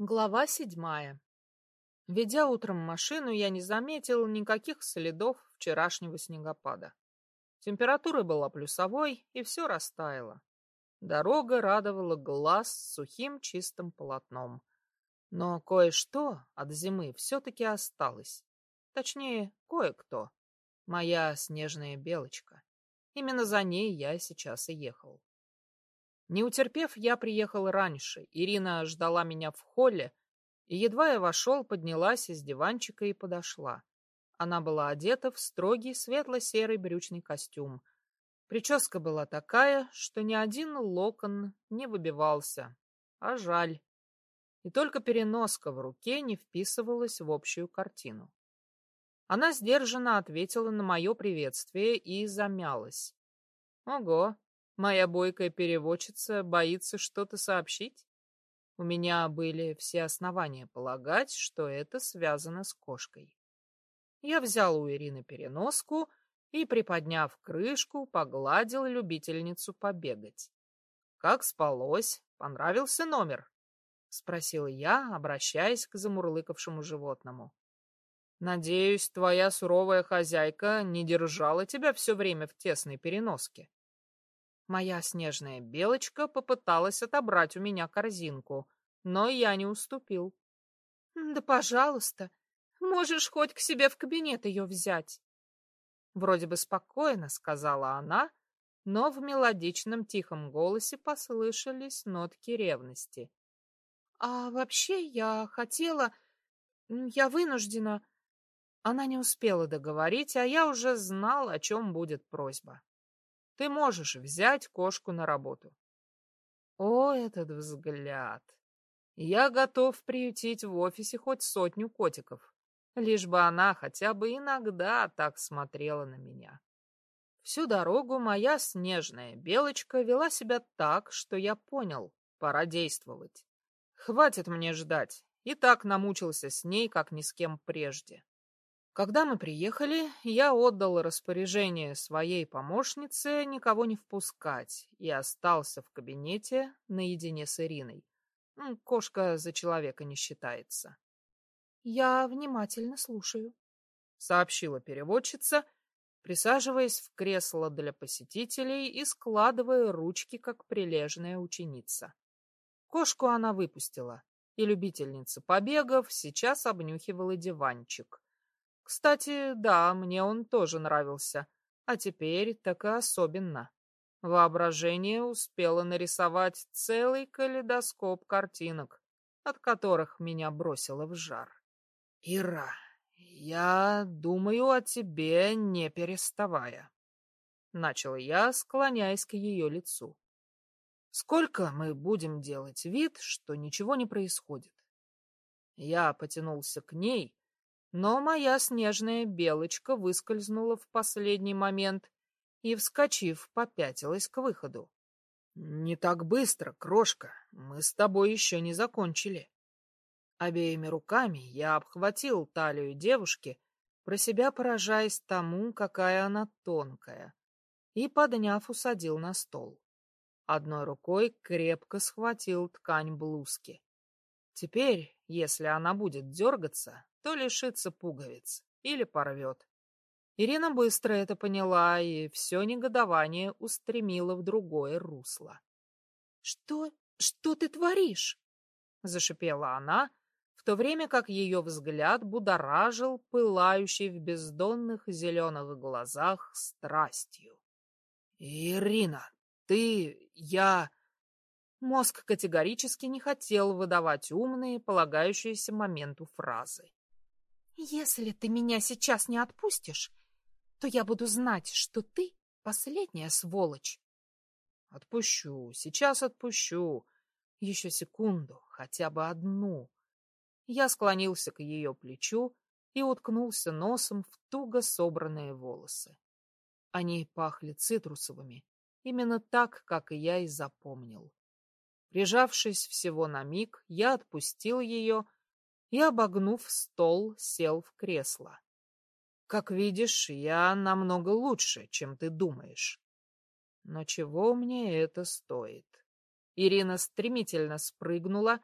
Глава седьмая. Ведя утром машину, я не заметил никаких следов вчерашнего снегопада. Температура была плюсовой, и все растаяло. Дорога радовала глаз сухим чистым полотном. Но кое-что от зимы все-таки осталось. Точнее, кое-кто. Моя снежная белочка. Именно за ней я сейчас и ехал. Не утерпев, я приехал раньше. Ирина ждала меня в холле, и едва я вошел, поднялась из диванчика и подошла. Она была одета в строгий светло-серый брючный костюм. Прическа была такая, что ни один локон не выбивался. А жаль. И только переноска в руке не вписывалась в общую картину. Она сдержанно ответила на мое приветствие и замялась. Ого, Моя бойкая переводчица боится что-то сообщить? У меня были все основания полагать, что это связано с кошкой. Я взял у Ирины переноску и, приподняв крышку, погладил любительницу побегать. «Как спалось? Понравился номер?» — спросил я, обращаясь к замурлыкавшему животному. «Надеюсь, твоя суровая хозяйка не держала тебя все время в тесной переноске?» Моя снежная белочка попыталась отобрать у меня корзинку, но я не уступил. — Да, пожалуйста, можешь хоть к себе в кабинет ее взять. Вроде бы спокойно, сказала она, но в мелодичном тихом голосе послышались нотки ревности. — А вообще я хотела... Я вынуждена... Она не успела договорить, а я уже знал, о чем будет просьба. Ты можешь взять кошку на работу. О, этот взгляд! Я готов приютить в офисе хоть сотню котиков, лишь бы она хотя бы иногда так смотрела на меня. Всю дорогу моя снежная белочка вела себя так, что я понял, пора действовать. Хватит мне ждать, и так намучился с ней, как ни с кем прежде. Когда мы приехали, я отдал распоряжение своей помощнице никого не впускать и остался в кабинете наедине с Ириной. Кошка за человека не считается. — Я внимательно слушаю, — сообщила переводчица, присаживаясь в кресло для посетителей и складывая ручки, как прилежная ученица. Кошку она выпустила, и любительница побегов сейчас обнюхивала диванчик — кстати, да, мне он тоже нравился. А теперь так и особенно. Воображение успело нарисовать целый калейдоскоп картинок, от которых меня бросило в жар. «Ира, я думаю о тебе, не переставая», — начал я, склоняясь к ее лицу. «Сколько мы будем делать вид, что ничего не происходит?» Я потянулся к ней, но моя снежная белочка выскользнула в последний момент и, вскочив, попятилась к выходу. — Не так быстро, крошка, мы с тобой еще не закончили. Обеими руками я обхватил талию девушки, про себя поражаясь тому, какая она тонкая, и, подняв, усадил на стол. Одной рукой крепко схватил ткань блузки. Теперь, если она будет дергаться, то лишится пуговиц или порвет. Ирина быстро это поняла и все негодование устремила в другое русло. — Что? Что ты творишь? — зашипела она, в то время как ее взгляд будоражил пылающий в бездонных зеленых глазах страстью. — Ирина, ты... я... Мозг категорически не хотел выдавать умные, полагающиеся моменту фразы. Если ты меня сейчас не отпустишь, то я буду знать, что ты последняя сволочь. Отпущу, сейчас отпущу. Еще секунду, хотя бы одну. Я склонился к ее плечу и уткнулся носом в туго собранные волосы. Они пахли цитрусовыми, именно так, как и я и запомнил. Прижавшись всего на миг, я отпустил ее и, обогнув стол, сел в кресло. Как видишь, я намного лучше, чем ты думаешь. Но чего мне это стоит? Ирина стремительно спрыгнула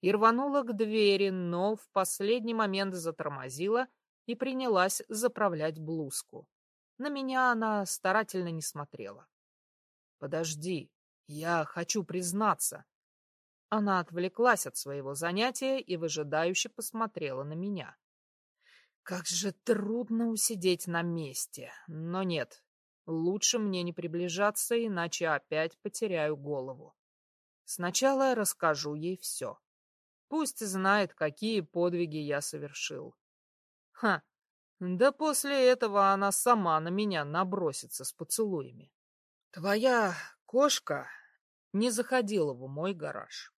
и рванула к двери, но в последний момент затормозила и принялась заправлять блузку. На меня она старательно не смотрела. «Подожди, я хочу признаться». Она отвлеклась от своего занятия и выжидающе посмотрела на меня. Как же трудно усидеть на месте. Но нет, лучше мне не приближаться, иначе опять потеряю голову. Сначала расскажу ей все. Пусть знает, какие подвиги я совершил. Ха, да после этого она сама на меня набросится с поцелуями. Твоя кошка не заходила в мой гараж.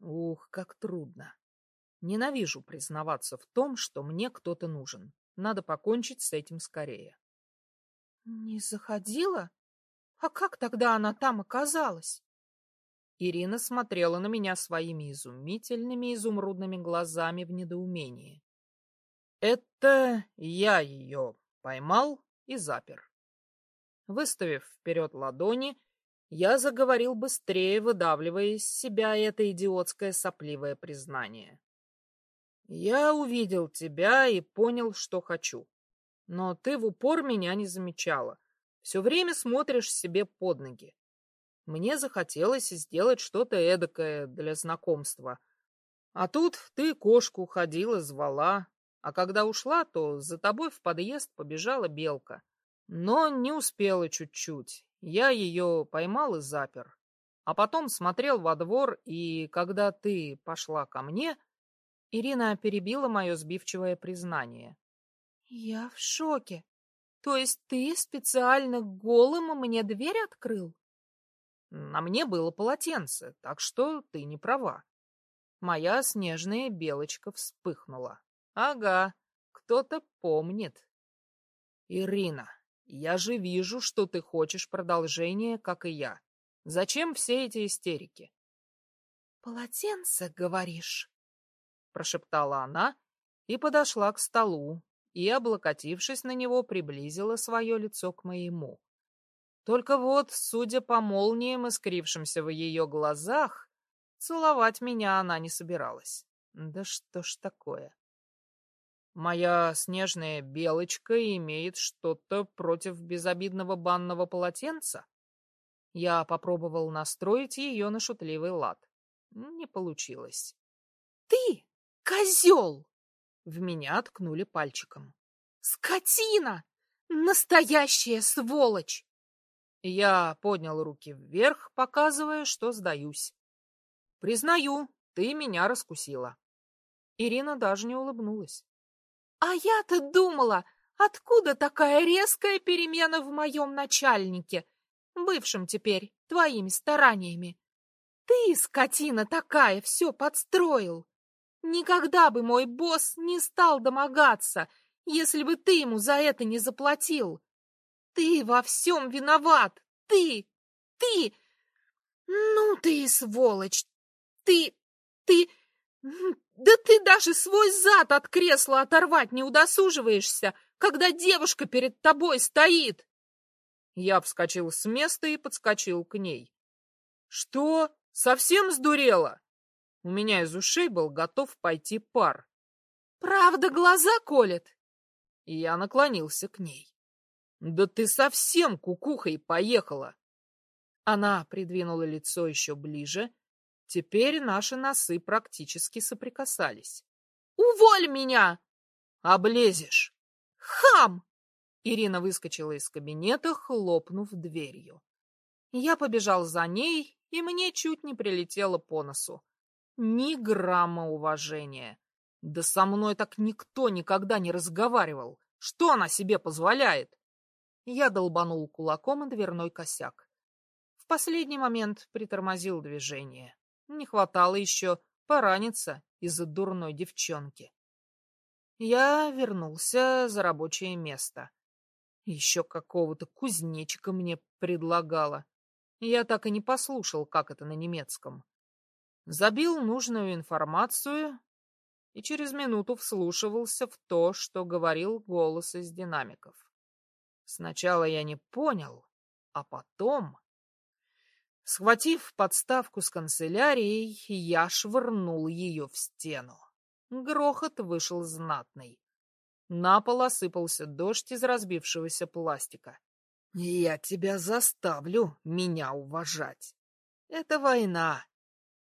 Ух, как трудно. Ненавижу признаваться в том, что мне кто-то нужен. Надо покончить с этим скорее. Не заходила? А как тогда она там оказалась? Ирина смотрела на меня своими изумительными изумрудными глазами в недоумении. Это я ее поймал и запер. Выставив вперед ладони, я заговорил быстрее, выдавливая из себя это идиотское сопливое признание. Я увидел тебя и понял, что хочу. Но ты в упор меня не замечала. Все время смотришь себе под ноги. Мне захотелось сделать что-то эдакое для знакомства. А тут ты кошку ходила, звала. А когда ушла, то за тобой в подъезд побежала белка. Но не успела чуть-чуть. Я ее поймал и запер. А потом смотрел во двор, и когда ты пошла ко мне, Ирина перебила мое сбивчивое признание. Я в шоке. То есть ты специально голым мне дверь открыл? На мне было полотенце, так что ты не права. Моя снежная белочка вспыхнула. Ага, кто-то помнит. Ирина, я же вижу, что ты хочешь продолжения, как и я. Зачем все эти истерики? Полотенце, говоришь? прошептала она и подошла к столу и, облокотившись на него, приблизила свое лицо к моему. Только вот, судя по молниям, искрившимся в ее глазах, целовать меня она не собиралась. Да что ж такое? Моя снежная белочка имеет что-то против безобидного банного полотенца? Я попробовал настроить ее на шутливый лад. Не получилось. «Ты Козел! В меня ткнули пальчиком. Скотина! Настоящая сволочь! Я поднял руки вверх, показывая, что сдаюсь. Признаю, ты меня раскусила. Ирина даже не улыбнулась. А я-то думала, откуда такая резкая перемена в моем начальнике, бывшем теперь, твоими стараниями. Ты, скотина такая, все подстроил. Никогда бы мой босс не стал домогаться, если бы ты ему за это не заплатил. Ты во всем виноват. Ты! Ты! Ну ты сволочь! Ты! Ты! Да ты даже свой зад от кресла оторвать не удосуживаешься, когда девушка перед тобой стоит. Я вскочил с места и подскочил к ней. Что? Совсем сдурела? У меня из ушей был готов пойти пар. «Правда глаза колет?» И я наклонился к ней. «Да ты совсем кукухой поехала!» Она придвинула лицо еще ближе. Теперь наши носы практически соприкасались. «Уволь меня!» «Облезешь!» «Хам!» Ирина выскочила из кабинета, хлопнув дверью. Я побежал за ней, и мне чуть не прилетело по носу. Ни грамма уважения. Да со мной так никто никогда не разговаривал. Что она себе позволяет? Я долбанул кулаком о дверной косяк. В последний момент притормозил движение. Не хватало еще пораниться из-за дурной девчонки. Я вернулся за рабочее место. Еще какого-то кузнечика мне предлагала. Я так и не послушал, как это на немецком забил нужную информацию и через минуту вслушивался в то, что говорил голос из динамиков. Сначала я не понял, а потом... Схватив подставку с канцелярией, я швырнул ее в стену. Грохот вышел знатный. На пол осыпался дождь из разбившегося пластика. Я тебя заставлю меня уважать. Это война,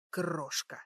крошка.